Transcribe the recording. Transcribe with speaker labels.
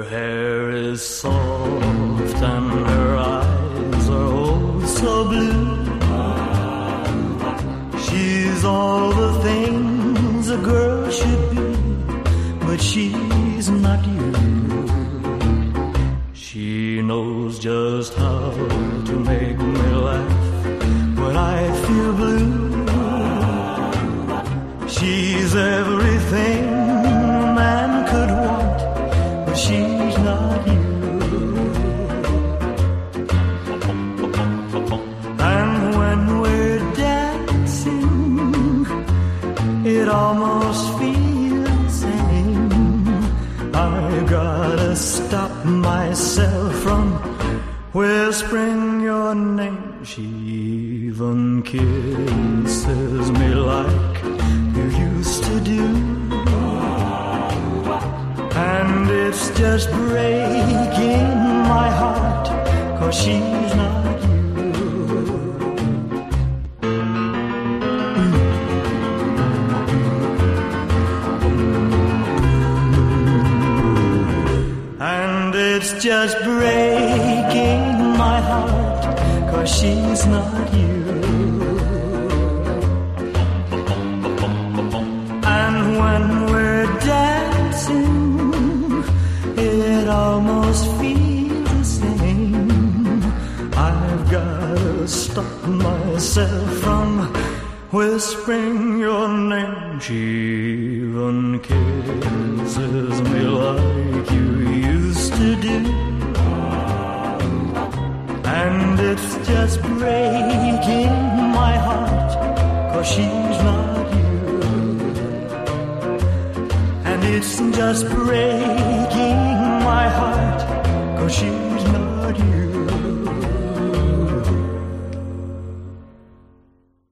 Speaker 1: Her hair is soft and her eyes are oh so blue. She's all the things a girl should be, but she's not you. She knows just how to make me laugh when I feel blue. She's everything almost feels same. I gotta stop myself from whispering your name. She even kisses me like you used to do. And it's just breaking my heart, cause she's not And it's just breaking my heart, cause she's not you. And when we're dancing, it almost feels the same. I've gotta stop myself from whispering your name. She even kisses me it's just breaking my heart, cause she's not you. And it's just breaking